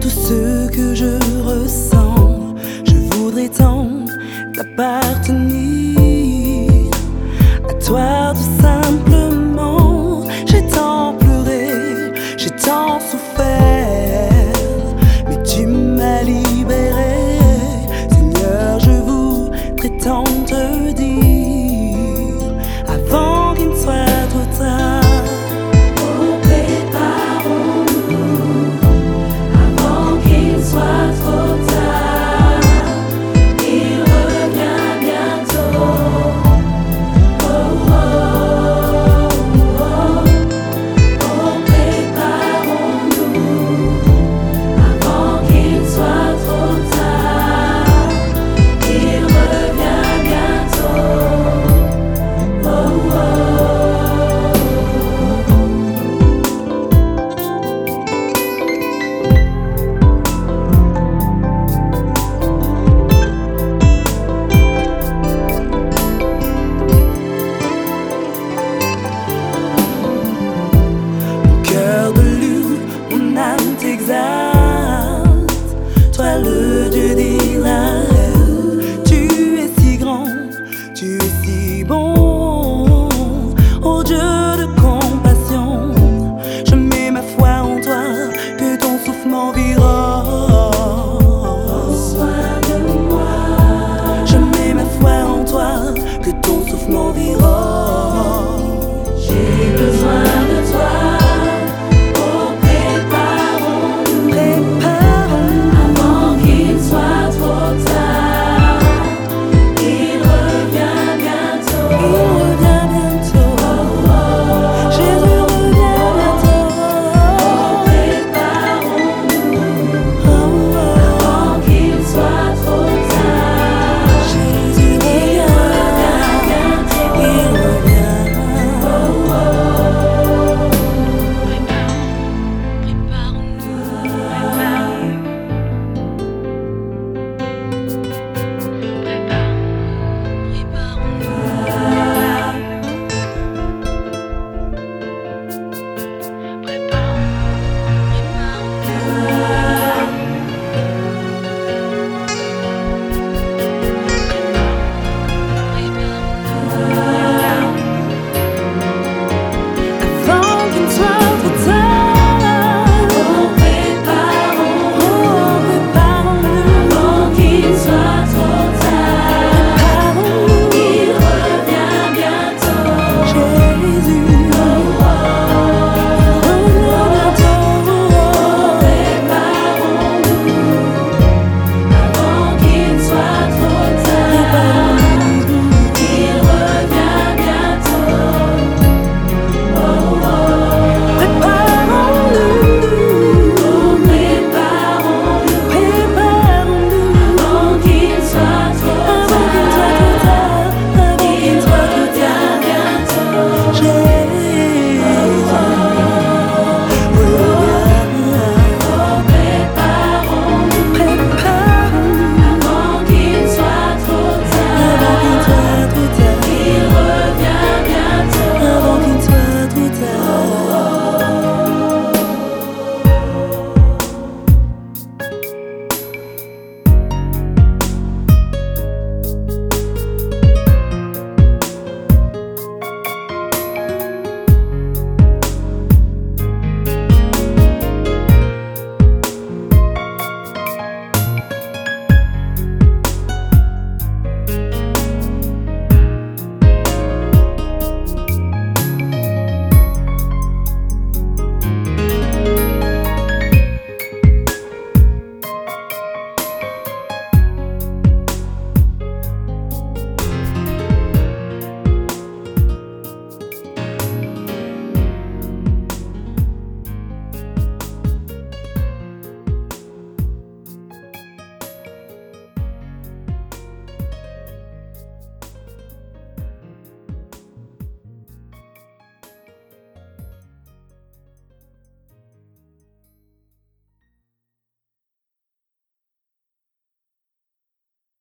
tout ce que je ressens. Je voudrais tant t'appartenir à toi de ça.